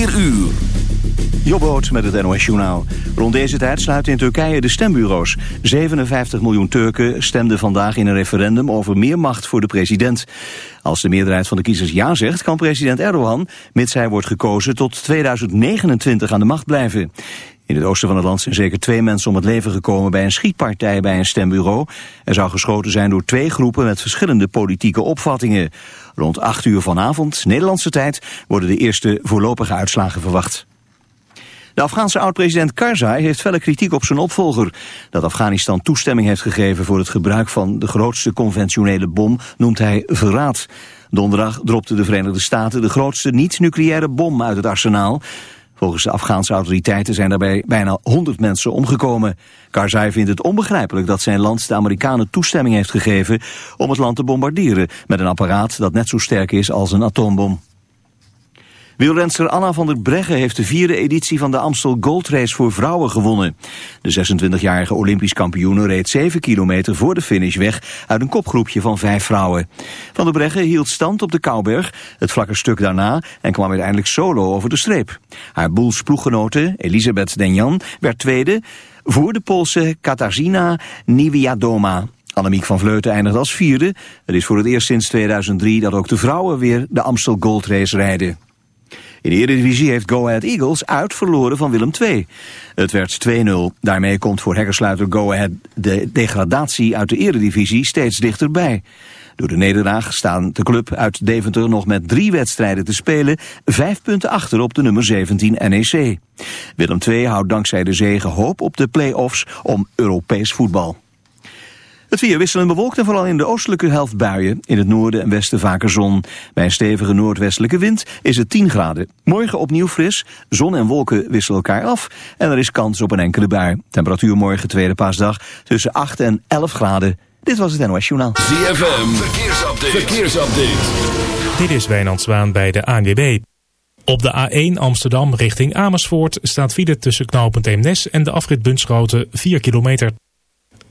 4 uur. Jobboot met het NOS Journaal. Rond deze tijd sluiten in Turkije de stembureaus. 57 miljoen Turken stemden vandaag in een referendum over meer macht voor de president. Als de meerderheid van de kiezers ja zegt, kan president Erdogan, mits hij wordt gekozen, tot 2029 aan de macht blijven. In het oosten van het land zijn zeker twee mensen om het leven gekomen bij een schietpartij bij een stembureau. Er zou geschoten zijn door twee groepen met verschillende politieke opvattingen. Rond 8 uur vanavond, Nederlandse tijd, worden de eerste voorlopige uitslagen verwacht. De Afghaanse oud-president Karzai heeft felle kritiek op zijn opvolger. Dat Afghanistan toestemming heeft gegeven voor het gebruik van de grootste conventionele bom noemt hij verraad. Donderdag dropten de Verenigde Staten de grootste niet-nucleaire bom uit het arsenaal. Volgens de Afghaanse autoriteiten zijn daarbij bijna 100 mensen omgekomen. Karzai vindt het onbegrijpelijk dat zijn land de Amerikanen toestemming heeft gegeven om het land te bombarderen met een apparaat dat net zo sterk is als een atoombom. Wielrenster Anna van der Breggen heeft de vierde editie van de Amstel Gold Race voor vrouwen gewonnen. De 26-jarige Olympisch kampioene reed 7 kilometer voor de finish weg uit een kopgroepje van vijf vrouwen. Van der Breggen hield stand op de Kouberg, het vlakke stuk daarna, en kwam uiteindelijk solo over de streep. Haar boels ploeggenote, Elisabeth Denjan, werd tweede voor de Poolse Katarzyna Niewiadoma. Annemiek van Vleuten eindigde als vierde. Het is voor het eerst sinds 2003 dat ook de vrouwen weer de Amstel Gold Race rijden. In de Eredivisie heeft Go Ahead Eagles uit verloren van Willem II. Het werd 2-0. Daarmee komt voor hekkersluiter Go Ahead de degradatie uit de Eredivisie steeds dichterbij. Door de nederlaag staan de club uit Deventer nog met drie wedstrijden te spelen, vijf punten achter op de nummer 17 NEC. Willem II houdt dankzij de zege hoop op de play-offs om Europees voetbal. Het weer wisselen bewolkt en vooral in de oostelijke helft buien. In het noorden en westen vaker zon. Bij een stevige noordwestelijke wind is het 10 graden. Morgen opnieuw fris, zon en wolken wisselen elkaar af. En er is kans op een enkele bui. Temperatuur morgen tweede paasdag tussen 8 en 11 graden. Dit was het NOS Journaal. ZFM, verkeersupdate. verkeersupdate. Dit is Wijnand Zwaan bij de ANWB. Op de A1 Amsterdam richting Amersfoort staat file tussen knooppunt Eemnes en de afrit Bunschoten 4 kilometer.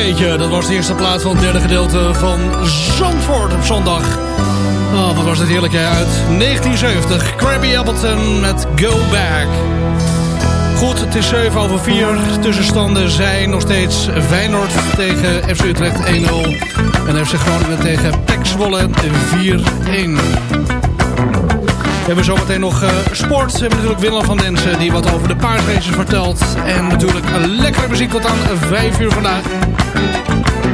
Dat was de eerste plaats van het derde gedeelte van Zandvoort op zondag. Oh, wat was het heerlijk hè, uit 1970. Krabby Appleton met Go Back. Goed, het is 7 over 4. Tussenstanden zijn nog steeds Feyenoord tegen FC Utrecht 1-0. En FC Groningen tegen PEC Zwolle 4-1. We hebben zometeen nog uh, sport. We hebben natuurlijk Willem van Densen die wat over de paardraces vertelt. En natuurlijk lekkere muziek tot aan 5 uur vandaag.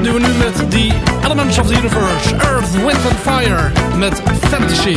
Nu we nu met die Elements of the Universe. Earth, Wind and Fire met Fantasy.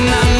My, my, my, my,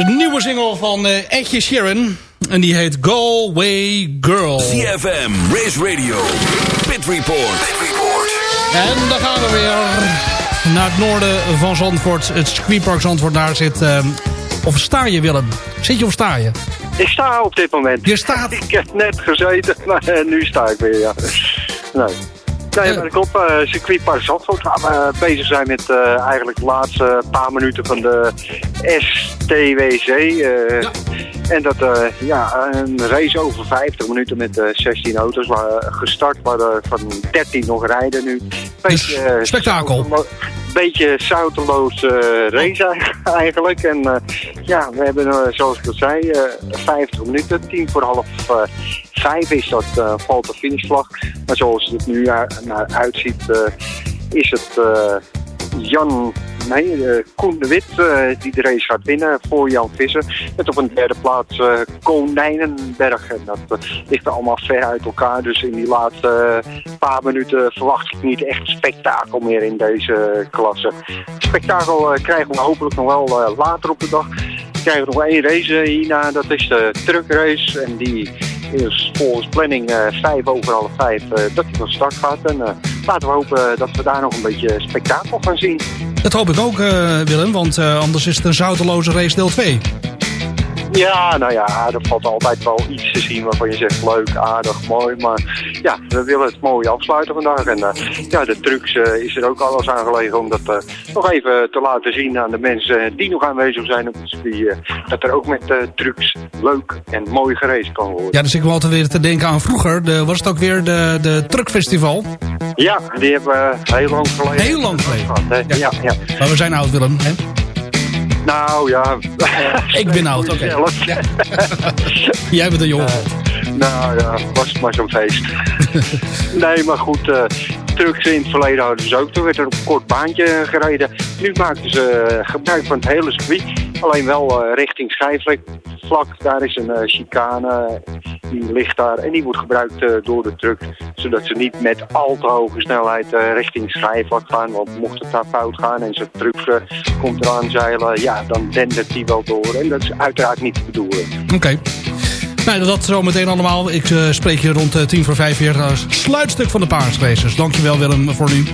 De nieuwe single van eh Edje Sheeran. En die heet Galway Girl. CFM, Race Radio, Pit Report. Pit Report. En dan gaan we weer naar het noorden van Zandvoort. Het circuitpark Zandvoort. Daar zit... eh, of sta je Willem? Zit je of sta je? Ik sta op dit moment. Je staat... Ik heb net gezeten, maar eh, nu sta ik weer, ja. Nee. Nee, maar klopt. Uh, circuitpark Zandvoort gaan we bezig zijn met eh, eigenlijk de laatste paar minuten van de STWC. Eh, Ja. En dat, eh, ja, een race over 50 minuten met eh 16 auto's. Waar, gestart waar er van 13 nog rijden nu. Dus eh, spektakel. zoutelo- beetje zouteloos eh, race eigenlijk. En eh, ja, we hebben, eh, zoals ik al zei, eh 50 minuten. Tien voor half eh, vijf is dat, eh, valt de finishvlag. Maar zoals het nu naar uitziet, eh, is het eh, Jan... Nee, eh, Koen de Wit eh, die de race gaat winnen voor Jan Visser. Met op een derde plaats eh, Konijnenberg. En dat ligt allemaal ver uit elkaar. Dus in die laatste paar minuten verwacht ik niet echt spektakel meer in deze klasse. Spektakel krijgen we hopelijk nog wel later op de dag. We krijgen nog één race hierna, dat is de truckrace. En die is volgens planning vijf over half vijf dat die van start gaat. En laten we hopen dat we daar nog een beetje spektakel gaan zien. Dat hoop ik ook, eh, Willem. Want eh, anders is het een zouteloze race deel 2. Ja, nou ja, er valt altijd wel iets te zien waarvan je zegt leuk, aardig, mooi. Maar ja, we willen het mooi afsluiten vandaag. En eh, ja, de trucks eh, is er ook alles aan gelegen om dat eh, nog even te laten zien aan de mensen die nog aanwezig zijn op het circuit. dat er ook met trucks leuk en mooi gereisd kan worden. Ja, dus ik wil altijd weer te denken aan vroeger. De, was het ook weer de, de Truckfestival? Ja, die hebben we heel lang geleden. Heel lang geleden. gehad, hè? Ja. Ja, ja. Maar we zijn oud, Willem. Hè? Nou ja. Ik ben oud, oké. Jij bent een jongen. Nou ja, was het maar zo'n feest. nee, maar goed, eh trucks in het verleden hadden ze ook. Toen werd er een kort baantje gereden. Nu maken ze eh, gebruik van het hele circuit. Alleen wel eh, richting schijfvlak. Daar is een eh, chicane, die ligt daar. En die wordt gebruikt door de truck. Zodat ze niet met al te hoge snelheid richting schijfvlak gaan. Want mocht het daar fout gaan en zijn truck komt eraan zeilen... Ja, dan dendert die wel door. En dat is uiteraard niet de bedoeling. Oké. Nou, dat zometeen allemaal. Ik eh, spreek je rond eh, 10 voor vijf weer als sluitstuk van de paardenspacers. Dankjewel Willem voor nu.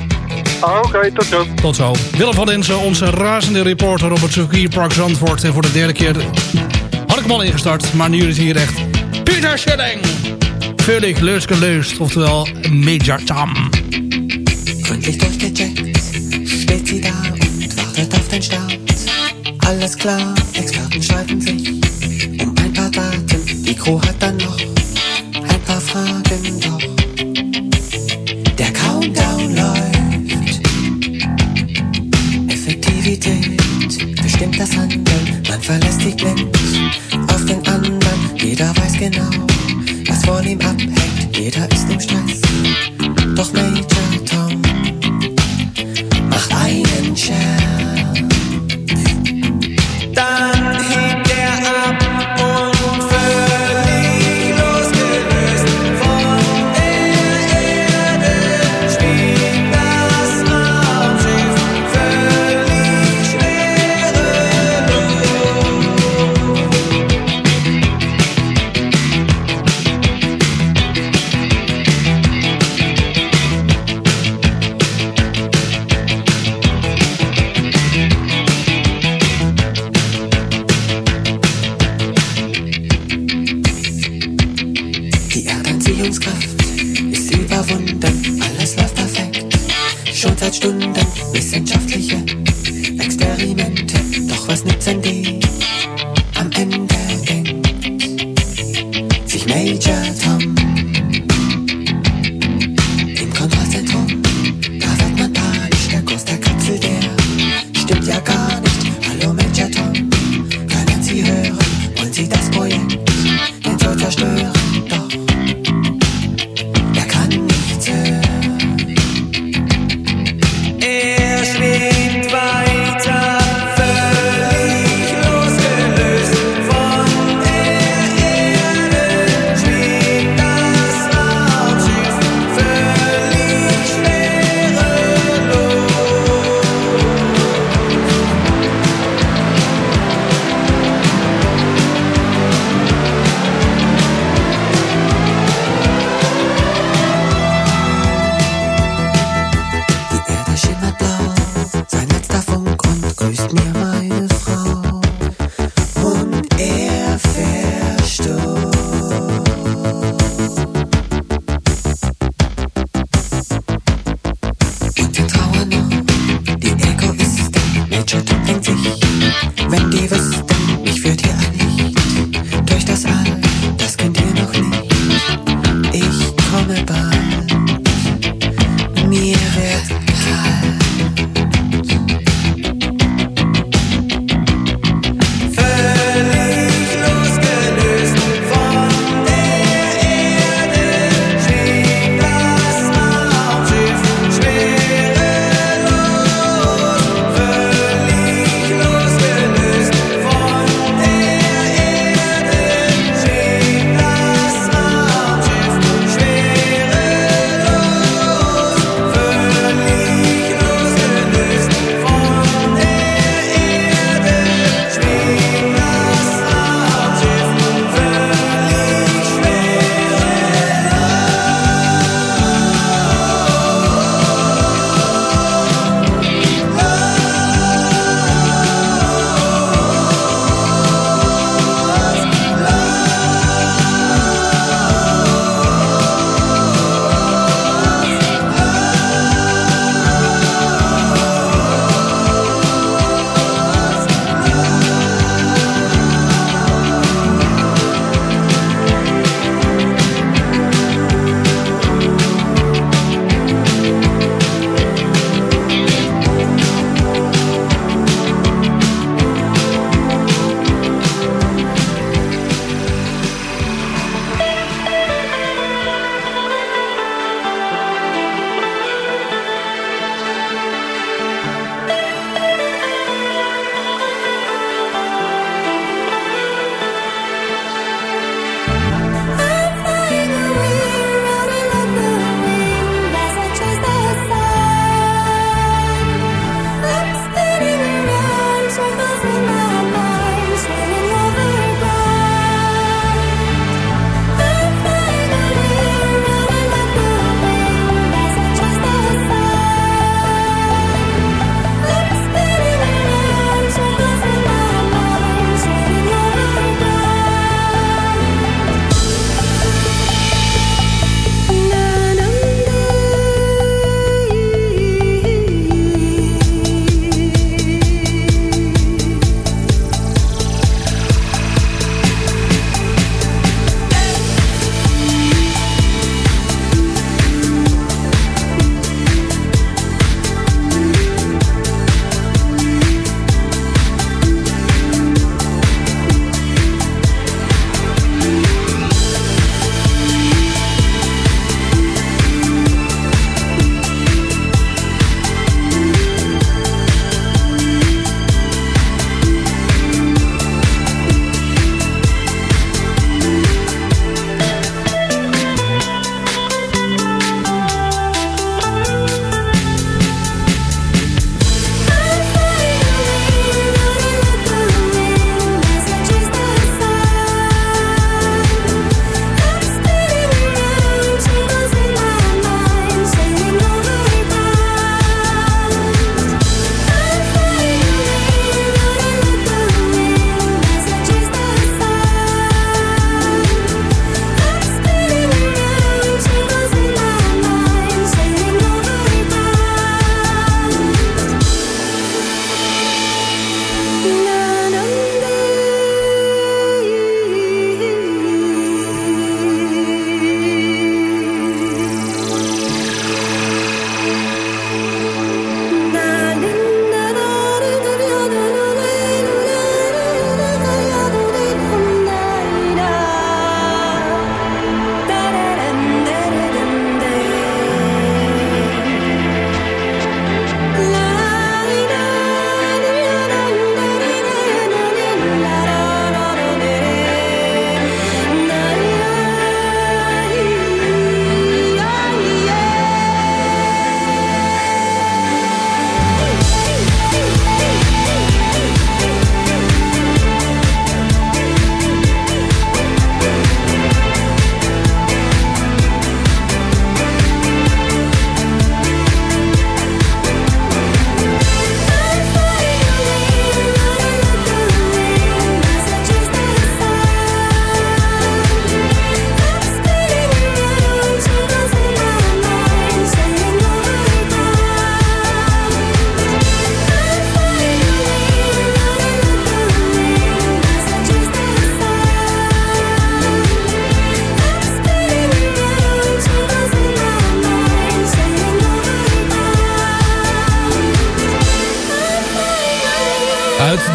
Ah, oké, tot zo. Tot zo. Willem van Densen, onze razende reporter op het circuitpark Zandvoort. En voor de derde keer had ik hem al ingestart, maar nu is hier echt Peter Schilling. Völlig leuske leust, oftewel Major Tam. Gründlich durchgecheckt, steht sie da und wartet auf den Start. Alles klar, Experten sich. Mikro hat dann noch ein paar Fragen doch. Der Countdown läuft. Effektivität bestimmt das Handeln. Man verlässt sich Blend auf den anderen. Jeder weiß genau, was von ihm abhängt. Jeder ist im Stress.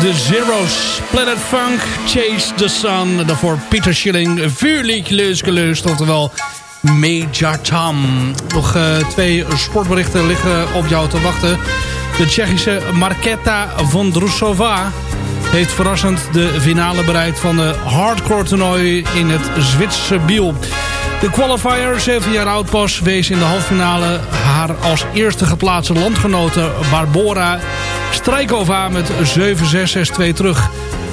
De Zero's. Planet Funk, Chase the Sun. Daarvoor Peter Schilling, Vuurlijk Leusgelust, oftewel Major Tom. Nog uh, twee sportberichten liggen op jou te wachten. De Tsjechische Marketa Vondrousova heeft verrassend de finale bereikt van de hardcore toernooi in het Zwitserse Biel. De qualifier, 7 jaar oud pas, wees in de halffinale haar als eerste geplaatste landgenote Barbora Strijkova met 7-6-6-2 terug.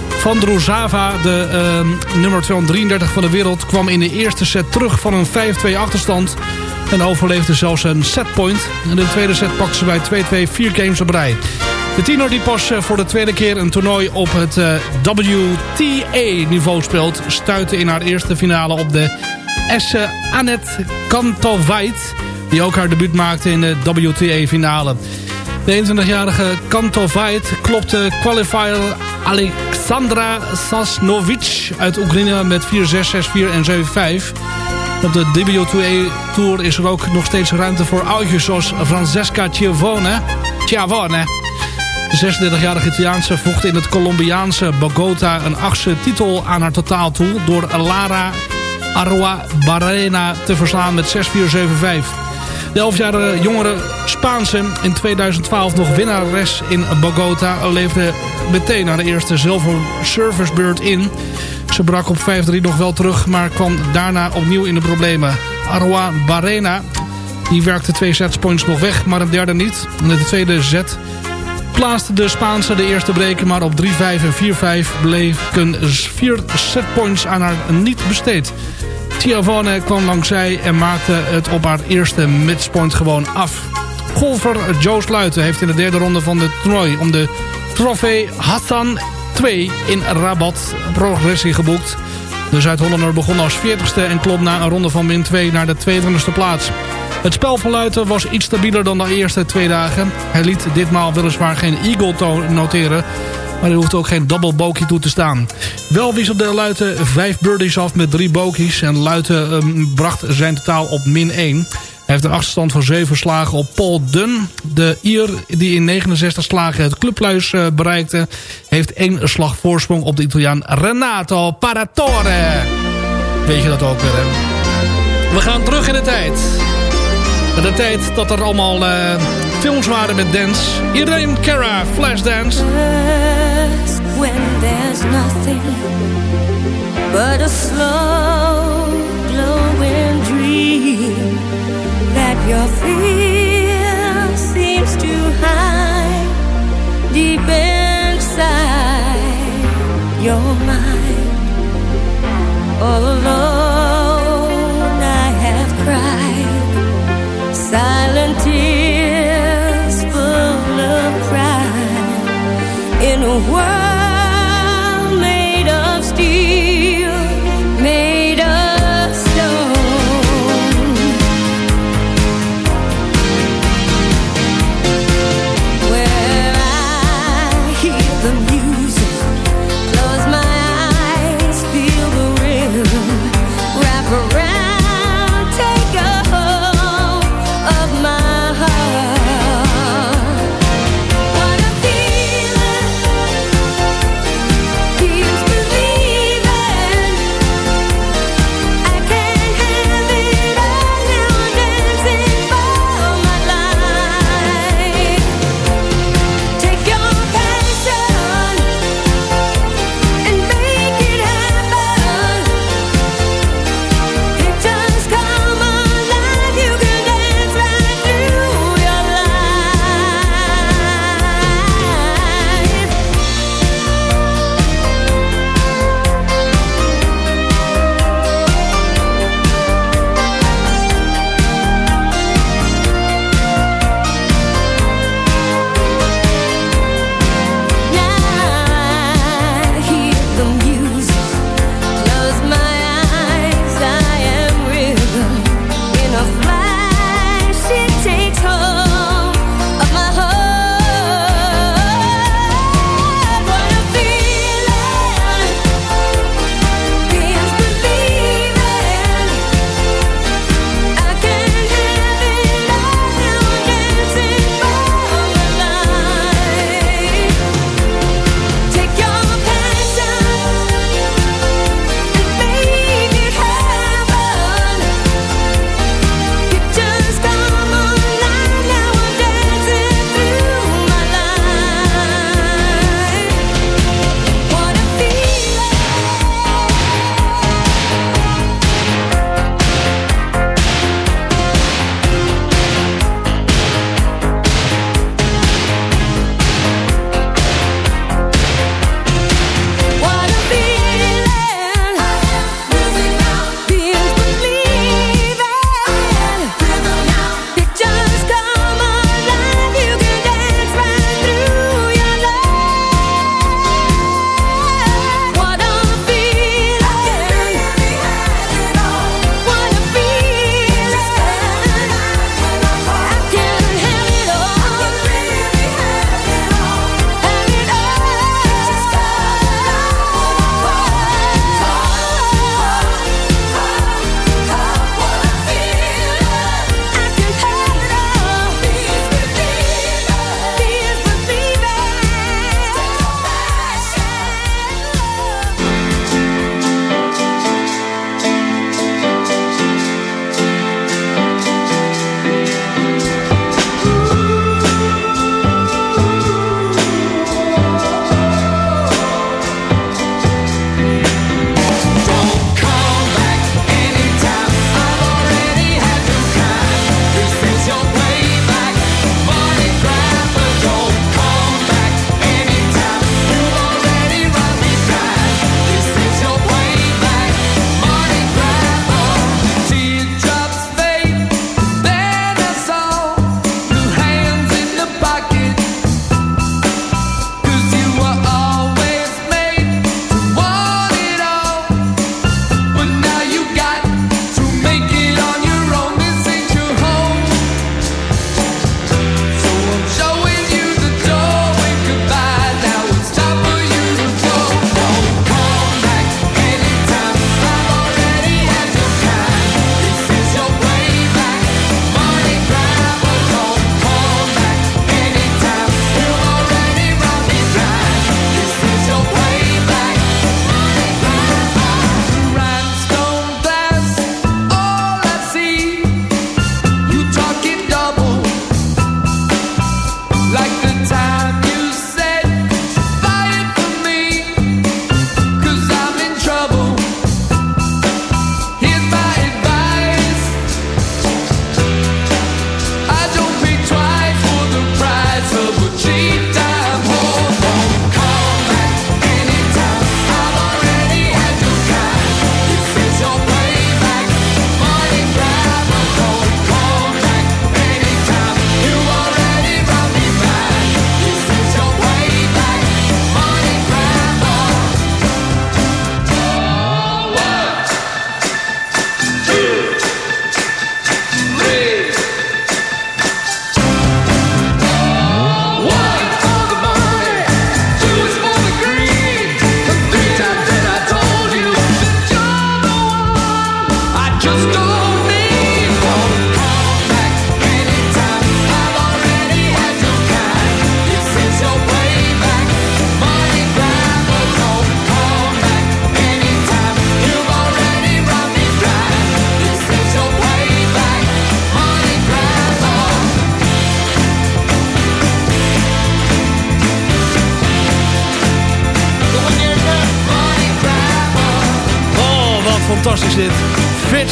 Van Drozava, de uh, nummer 233 van de wereld, kwam in de eerste set terug van een 5-2 achterstand. En overleefde zelfs een setpoint. In de tweede set pakte ze bij 2-2 vier games op rij. De tiener die pas eh, voor de tweede keer een toernooi op het uh, WTA-niveau speelt... stuitte in haar eerste finale op de Esse Annette Kantovait... die ook haar debuut maakte in de WTA-finale. De 21-jarige Kantovait klopte qualifier Alexandra Sasnovic uit Oekraïne met 4-6, 6-4 en 7-5. Op de WTA-tour is er ook nog steeds ruimte voor oudjes zoals Francesca Chiavone. Chiavone. De 36-jarige Italiaanse vocht in het Colombiaanse Bogota een achtste titel aan haar totaal toe... door Lara Arroa Barrena te verslaan met 6-4-7-5. De 11-jarige jongere Spaanse, in 2012 nog winnares in Bogota... leefde meteen naar de eerste zilver servicebeurt in. Ze brak op 5-3 nog wel terug, maar kwam daarna opnieuw in de problemen. Arroa Barrena die werkte twee setspoints nog weg, maar een derde niet. In de tweede set plaatste de Spaanse de eerste breken... maar op 3-5 en 4-5 bleven vier setpoints aan haar niet besteed. Tiavone kwam langs zij en maakte het op haar eerste matchpoint gewoon af. Golfer Joe Sluiten heeft in de derde ronde van de toernooi... om de trofee Hassan 2 in Rabat progressie geboekt. De Zuid-Hollander begon als 40ste en klom na een ronde van min 2 naar de 22e plaats. Het spel van Luiten was iets stabieler dan de eerste twee dagen. Hij liet ditmaal weliswaar geen eagle noteren... Maar hij hoeft ook geen double bogey toe te staan. Wel wisselde Luiten vijf birdies af met drie bogies. En Luiten um, bracht zijn totaal op min 1. Hij heeft een achterstand van 7 slagen op Paul Dunn. De Ier die in 69 slagen het clubluis uh, bereikte... heeft één slag voorsprong op de Italiaan Renato Paratore. Weet je dat ook weer, hè? We gaan terug in de tijd. De tijd dat er allemaal uh, films waren met dance. Iedereen Cara, Flashdance. when there's nothing but a slow glowing dream that your fear seems to hide deep inside your mind all alone a world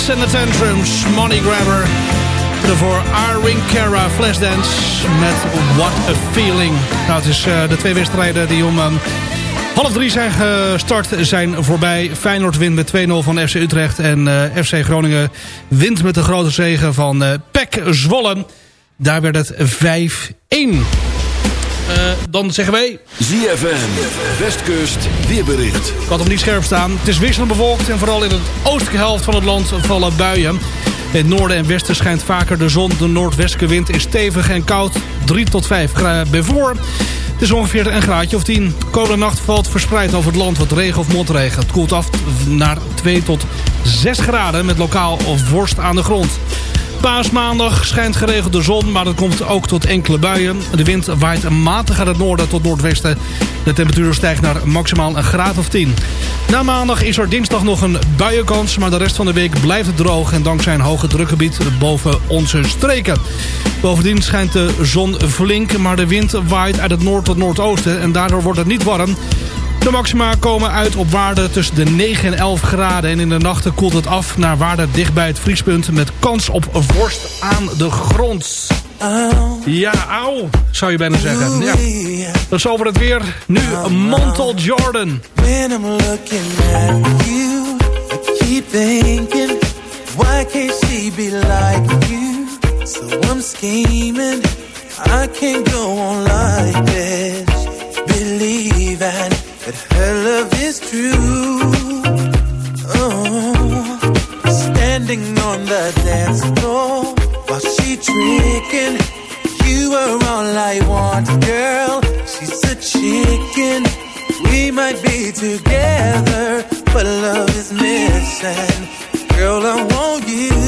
Fits and the Tantrums, Money Grabber. Daarvoor Arwing Cara Flashdance met What a Feeling. Nou, is uh, de twee wedstrijden die om... Um, Half drie zijn gestart, zijn voorbij. Feyenoord wint met 2-0 van FC Utrecht. En uh, FC Groningen wint met de grote zegen van uh, PEC Zwolle. Daar werd het 5-1. Uh, dan zeggen wij... ZFM, Westkust, weerbericht. Ik had hem niet scherp staan. Het is wisselend bewolkt en vooral in de oostelijke helft van het land vallen buien. In het noorden en westen schijnt vaker de zon. De noordwestelijke wind is stevig en koud. 3 tot 5 graden bij voor. Het is ongeveer een graadje of 10. Komende nacht valt verspreid over het land wat regen of motregen. Het koelt af naar 2 tot 6 graden met lokaal of worst aan de grond. Paasmaandag schijnt geregeld de zon, maar dat komt ook tot enkele buien. De wind waait matig uit het noorden tot noordwesten. De temperatuur stijgt naar maximaal een graad of 10. Na maandag is er dinsdag nog een buienkans, maar de rest van de week blijft het droog... en dankzij een hoge drukgebied boven onze streken. Bovendien schijnt de zon flink, maar de wind waait uit het noord tot noordoosten... en daardoor wordt het niet warm... De maxima komen uit op waarde tussen de 9 en 11 graden. En in de nachten koelt het af naar waarde dicht bij het vriespunt... met kans op vorst aan de grond. Ja, auw, zou je bijna zeggen. Ja. Dat is over het weer. Nu Montel Jordan. When I'm looking at you, keep thinking, why can't she be like you? So I'm scheming, I can't go on like this. Believing that her love is true. Oh, standing on the dance floor while she tricking. You are all I want, girl. She's a chicken. We might be together, but love is missing. Girl, I want you.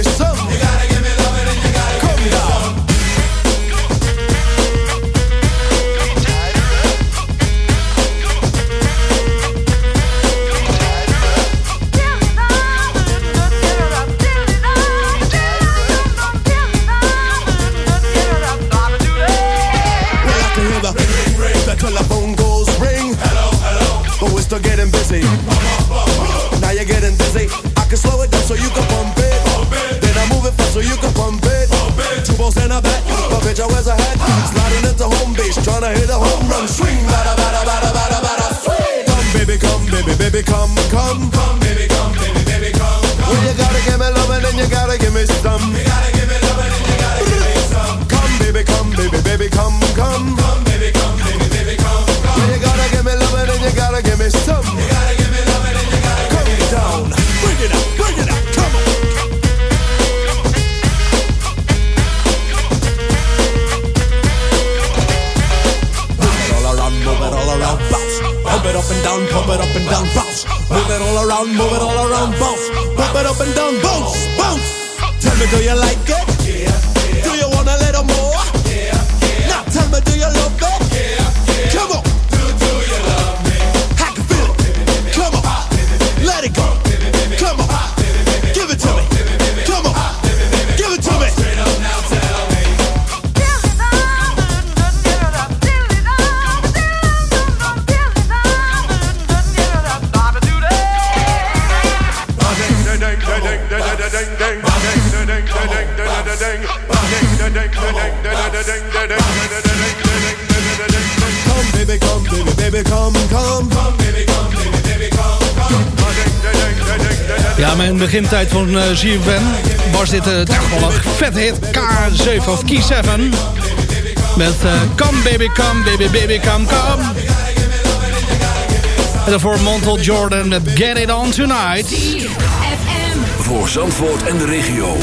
it's something Ja, mijn begintijd van uh, ZFM was dit uh, vet hit K7 of K7. Met uh, Come Baby Come Baby Baby Come Come. En daarvoor Montel Jordan met Get It On Tonight. Voor Zandvoort en de regio.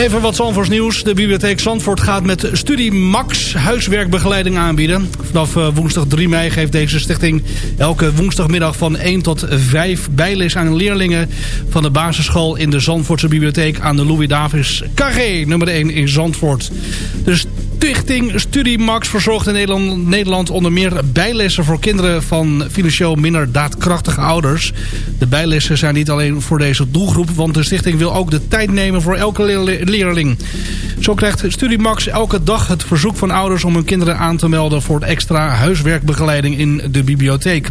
Even wat Zandvoorts nieuws. De bibliotheek Zandvoort gaat met Studie Max huiswerkbegeleiding aanbieden. Vanaf eh, woensdag 3 mei geeft deze stichting elke woensdagmiddag van 1 tot 5 bijles aan leerlingen van de basisschool in de Zandvoortse bibliotheek aan de Louis Davis Carré nummer 1 in Zandvoort. De Stichting Studie Max verzorgt in Nederland, Nederland onder meer bijlessen voor kinderen van financieel minder daadkrachtige ouders. De bijlessen zijn niet alleen voor deze doelgroep, want de stichting wil ook de tijd nemen voor elke leerling. Zo krijgt Studie Max elke dag het verzoek van ouders om hun kinderen aan te melden voor extra huiswerkbegeleiding in de bibliotheek.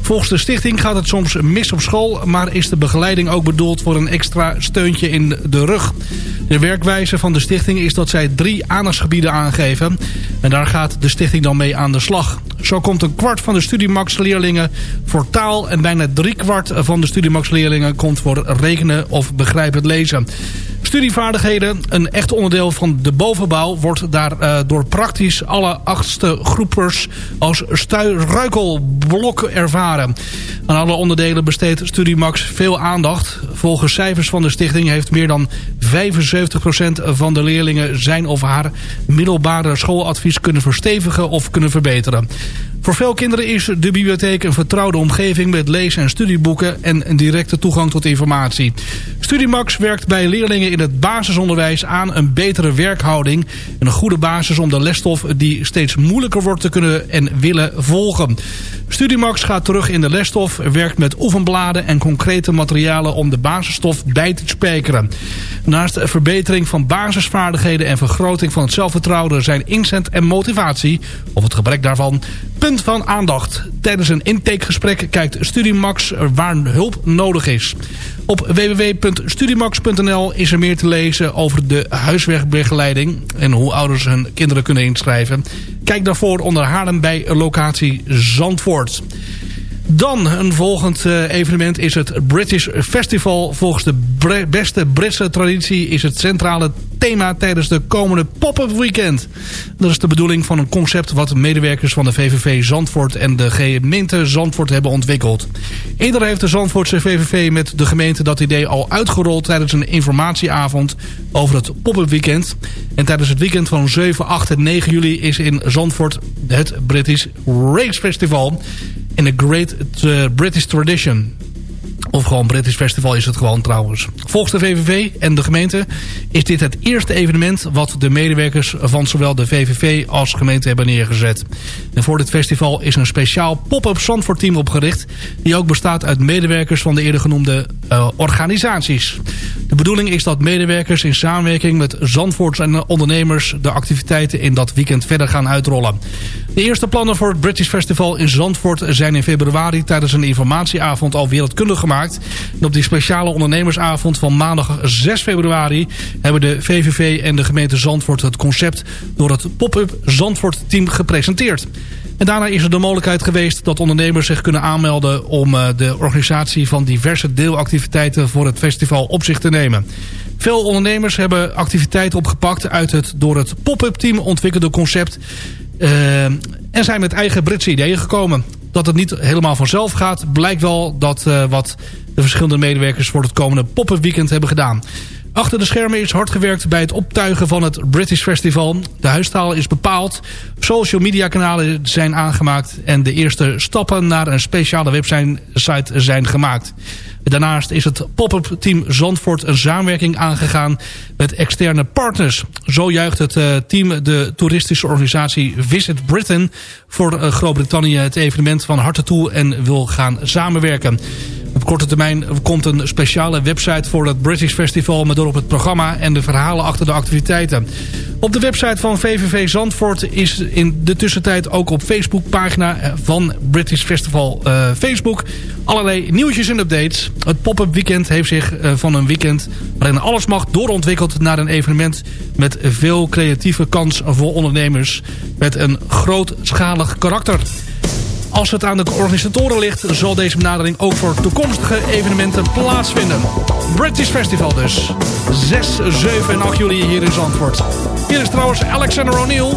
Volgens de stichting gaat het soms mis op school, maar is de begeleiding ook bedoeld voor een extra steuntje in de rug. De werkwijze van de stichting is dat zij drie aandachtsgebieden aangeven. En daar gaat de stichting dan mee aan de slag. Zo komt een kwart van de Studiemax leerlingen voor taal... en bijna drie kwart van de Studiemax leerlingen komt voor rekenen of begrijpend lezen. Studievaardigheden, een echt onderdeel van de bovenbouw... wordt daar uh, door praktisch alle achtste groepers als ruikelblok ervaren. Aan alle onderdelen besteedt Studiemax veel aandacht. Volgens cijfers van de stichting heeft meer dan 75% van de leerlingen... zijn of haar middelbare schooladvies kunnen verstevigen of kunnen verbeteren. Voor veel kinderen is de bibliotheek een vertrouwde omgeving met lees- en studieboeken en een directe toegang tot informatie. Studiemax werkt bij leerlingen in het basisonderwijs aan een betere werkhouding en een goede basis om de lesstof die steeds moeilijker wordt te kunnen en willen volgen. Studiemax gaat terug in de lesstof, werkt met oefenbladen en concrete materialen om de basisstof bij te spijkeren. Naast verbetering van basisvaardigheden en vergroting van het zelfvertrouwen zijn inzet en motivatie, of het gebrek daarvan, Punt van aandacht. Tijdens een intakegesprek kijkt Studiemax waar hulp nodig is. Op www.studiemax.nl is er meer te lezen over de huiswerkbegeleiding... en hoe ouders hun kinderen kunnen inschrijven. Kijk daarvoor onder Haarlem bij locatie Zandvoort. Dan een volgend uh, evenement is het British Festival. Volgens de beste Britse traditie is het centrale thema tijdens de komende pop-up weekend. Dat is de bedoeling van een concept wat medewerkers van de VVV Zandvoort en de gemeente Zandvoort hebben ontwikkeld. Eerder heeft de Zandvoortse VVV met de gemeente dat idee al uitgerold tijdens een informatieavond over het pop-up weekend. En tijdens het weekend van 7, 8 en 9 juli is in Zandvoort het British Race Festival in a Great uh, British Tradition. Of gewoon British Festival is het gewoon trouwens. Volgens de VVV en de gemeente is dit het eerste evenement... wat de medewerkers van zowel de VVV als gemeente hebben neergezet. En voor dit festival is een speciaal pop-up Zandvoort team opgericht... die ook bestaat uit medewerkers van de eerder genoemde uh, organisaties. De bedoeling is dat medewerkers in samenwerking met Zandvoorts en ondernemers... de activiteiten in dat weekend verder gaan uitrollen. De eerste plannen voor het British Festival in Zandvoort zijn in februari... tijdens een informatieavond al wereldkundig gemaakt op die speciale ondernemersavond van maandag 6 februari... hebben de VVV en de gemeente Zandvoort het concept... door het pop-up Zandvoort team gepresenteerd. En daarna is er de mogelijkheid geweest dat ondernemers zich kunnen aanmelden... om eh, de organisatie van diverse deelactiviteiten voor het festival op zich te nemen. Veel ondernemers hebben activiteiten opgepakt uit het door het pop-up team ontwikkelde concept... Uh, en zijn met eigen Britse ideeën gekomen dat het niet helemaal vanzelf gaat... blijkt wel dat uh, wat de verschillende medewerkers voor het komende pop-up weekend hebben gedaan. Achter de schermen is hard gewerkt bij het optuigen van het British Festival. De huistaal is bepaald, social media kanalen zijn aangemaakt... en de eerste stappen naar een speciale website zijn gemaakt. Daarnaast is het pop-up team Zandvoort een samenwerking aangegaan met externe partners. Zo juicht het uh, team de toeristische organisatie Visit Britain voor uh, Groot-Brittannië het evenement van harte toe en wil gaan samenwerken. Op korte termijn komt een speciale website voor het British Festival... met erop het programma en de verhalen achter de activiteiten. Op de website van VVV Zandvoort is in de tussentijd ook op Facebookpagina van British Festival uh, Facebook... allerlei nieuwtjes en updates. Het pop-up weekend heeft zich uh, van een weekend waarin alles mag doorontwikkeld... naar een evenement met veel creatieve kans voor ondernemers... met een grootschalig karakter. Als het aan de organisatoren ligt, zal deze benadering ook voor toekomstige evenementen plaatsvinden. British Festival dus. 6, 7 en 8 juli hier in Zandvoort. Hier is trouwens Alexander O'Neill.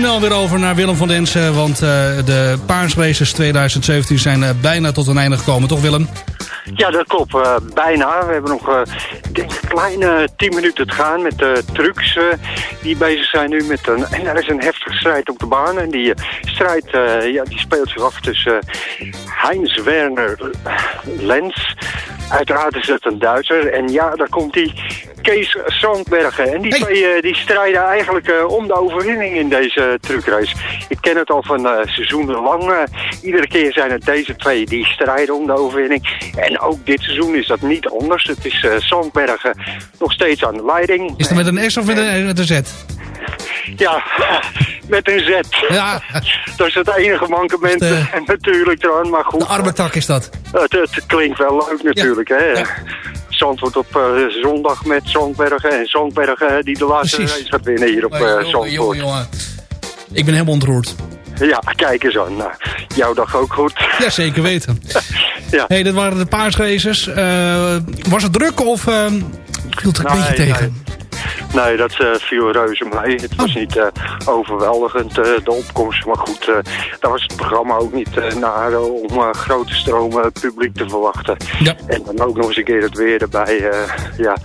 Snel weer over naar Willem van Densen. Want uh, de paardsraces 2017 zijn uh, bijna tot een einde gekomen. Toch Willem? Ja, dat klopt. Uh, bijna. We hebben nog denk een kleine 10 minuten te gaan met de trucks die bezig zijn nu. Met een, en er is een heftige strijd op de baan. En die strijd ja, die speelt zich af tussen Heinz Werner Lens. Uiteraard is het een Duitser. En ja, daar komt die Kees Sandbergen. En die hey. twee die strijden eigenlijk om de overwinning in deze truckrace. Ik ken het al van seizoenen lang. iedere keer zijn het deze twee die strijden om de overwinning. En ook dit seizoen is dat niet anders. Het is Zandbergen nog steeds aan de leiding. Is het met een S of met een, met een Z? Ja, met een Z. Ja. dat is het enige mankement de, en natuurlijk eraan, maar goed. De arme tak is dat. Het, het klinkt wel leuk natuurlijk, ja. hè. Ja. Zandvoort op uh, zondag met Zandbergen. En Zandbergen die de laatste Precies. race gaat winnen hier op uh, Zandvoort. Ik ben helemaal ontroerd. Ja, kijk eens aan. Nou, jouw dag ook goed. Ja, zeker weten. ja. hey, dat waren de paarsraces. Uh, was het druk of uh, viel het een beetje tegen? Nee. Nee, dat uh, viel reuze mee. Het was oh. niet uh, overweldigend, uh, de opkomst. Maar goed, daar was het programma ook niet naar om grote stromen publiek te verwachten. Ja. En dan ook nog eens een keer het weer erbij. ja,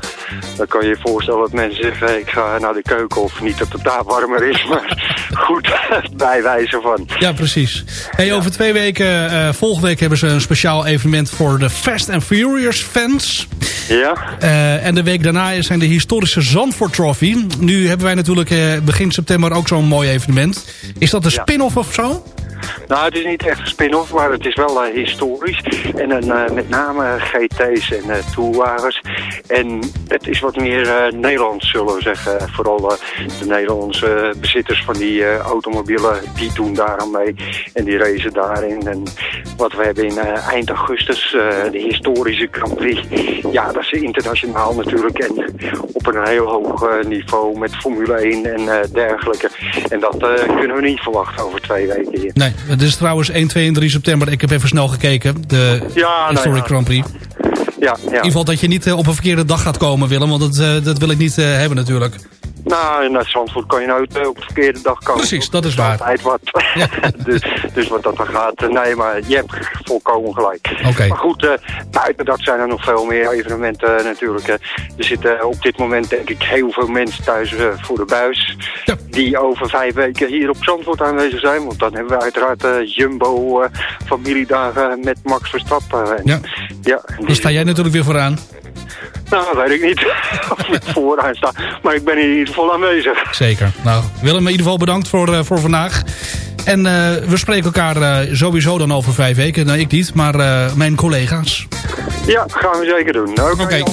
dan kan je je voorstellen dat mensen zeggen... ik ga naar de keuken of niet dat het daar warmer is. Maar goed, bij wijze van. Ja, precies. Hey, ja. Over twee weken, volgende week hebben ze een speciaal evenement voor de Fast and Furious fans. Ja. en de week daarna zijn de historische Zandvoort Trophy. Nu hebben wij natuurlijk eh, begin september ook zo'n mooi evenement. Is dat een spin-off of zo? Nou, het is niet echt een spin-off, maar het is wel uh, historisch. En uh, met name GT's en uh. En het is wat meer Nederlands, zullen we zeggen. Vooral de Nederlandse bezitters van die automobielen, die doen daar aan mee. En die racen daarin. En wat we hebben in eind augustus, de historische Grand Prix. Ja, dat is internationaal natuurlijk. En op een heel hoog niveau met Formule 1 en dergelijke. En dat kunnen we niet verwachten over twee weken hier. Het is trouwens 1, 2 en 3 september. Ik heb even snel gekeken. De ja, Historic nou ja. Grand Prix. Ja, ja. In ieder geval dat je niet uh, op een verkeerde dag gaat komen, Willem. Want dat, uh, dat wil ik niet hebben natuurlijk. Nou, naar Zandvoort kan je nooit op de verkeerde dag komen. Precies, dat is waar. Altijd wat. Ja. dus, dus wat dat dan gaat, nee, maar je hebt volkomen gelijk. Okay. Maar goed, uh, buiten dat zijn er nog veel meer evenementen uh, natuurlijk. Uh. Er zitten op dit moment denk ik heel veel mensen thuis voor de buis. Ja. Die over vijf weken hier op Zandvoort aanwezig zijn. Want dan hebben we uiteraard Jumbo familiedagen met Max Verstappen. En, ja. ja dan sta jij natuurlijk weer vooraan. Nou, weet ik niet of ik vooraan sta. Maar ik ben in ieder geval aanwezig. Zeker. Nou, Willem, in ieder geval bedankt voor, uh, voor vandaag. En uh, we spreken elkaar uh, sowieso dan over vijf weken. Nou, ik niet, maar mijn collega's. Ja, gaan we zeker doen. Nou, Oké, okay.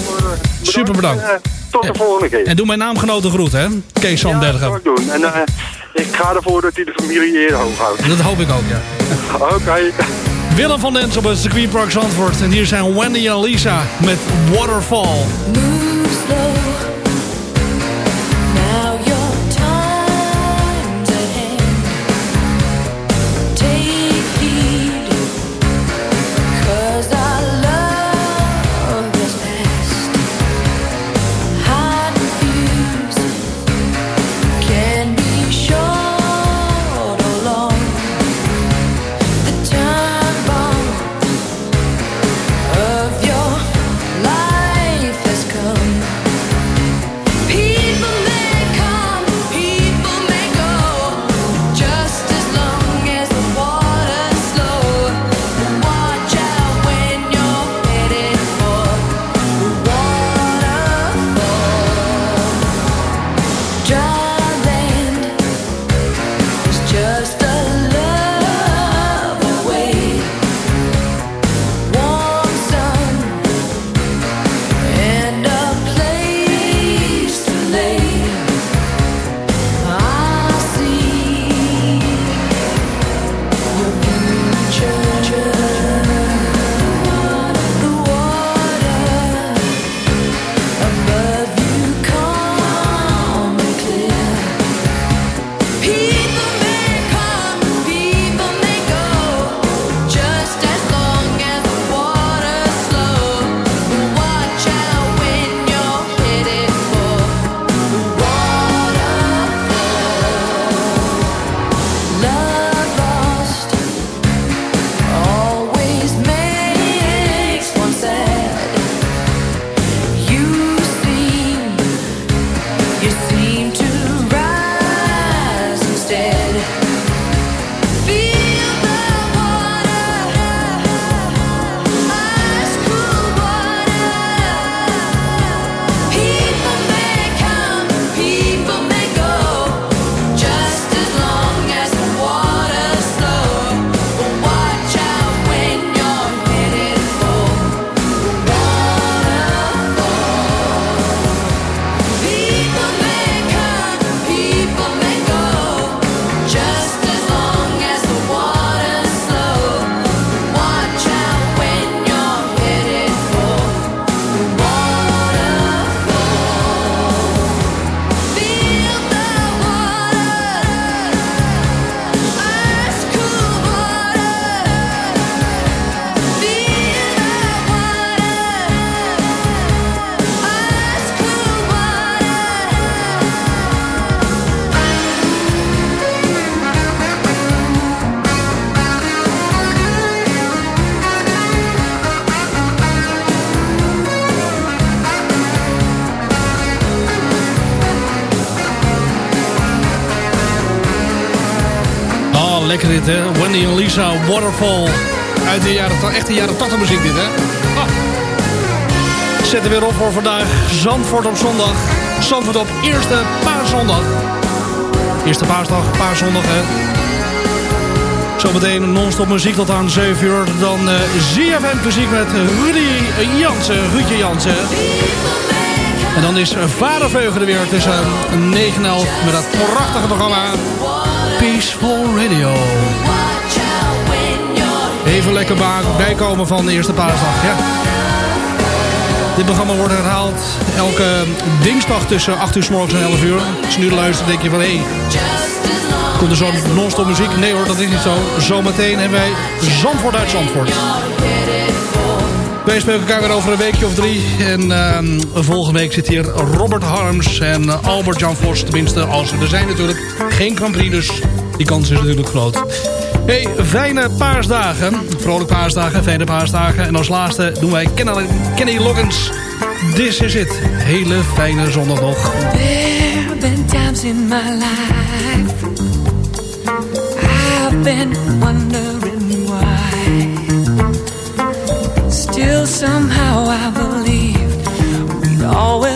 super bedankt. tot de volgende keer. En doe mijn naamgenoten groet, hè? Kees Sandbergen. Ja, dat zal ik doen. En ik ga ervoor dat hij de familie eer hoog houdt. Dat hoop ik ook, ja. Oké. Okay. Willem van Dens op het circuitpark Zandvoort. En hier zijn Wendy en Lisa met Waterfall. Wendy en Lisa, Waterfall. Uit de jaren, ta- echt de jaren 80 muziek dit, hè? Zet er weer op voor vandaag. Zandvoort op zondag. Zandvoort op eerste paarzondag. Eerste paasdag, paarzondag, hè? Zometeen non-stop muziek tot aan 7 uur. Dan eh ZFM muziek met Rudy Jansen, Ruudje Jansen. En dan is Vaderveugen er weer tussen 9 en 11 met dat prachtige programma Peaceful Radio. Even lekker bijkomen van de eerste paasdag, ja. Dit programma wordt herhaald elke dinsdag tussen 8 uur s morgens en 11 uur. Als je nu luistert denk je van, hé, hey, komt er zo'n non-stop muziek? Nee hoor, dat is niet zo. Zometeen hebben wij Zandvoort uit Zandvoort. Wij spreken elkaar weer over een weekje of drie. En ehm, volgende week zit hier Robert Harms en eh, Albert Jan Vos. Tenminste, als er zijn natuurlijk. Geen Grand dus die kans is natuurlijk groot. Hey, fijne paasdagen. Vrolijk paasdagen, fijne paasdagen. En als laatste doen wij Kenny, Loggins. This is it. Hele fijne zondag nog. There been times in my life I've been wondering somehow, I believed we'd always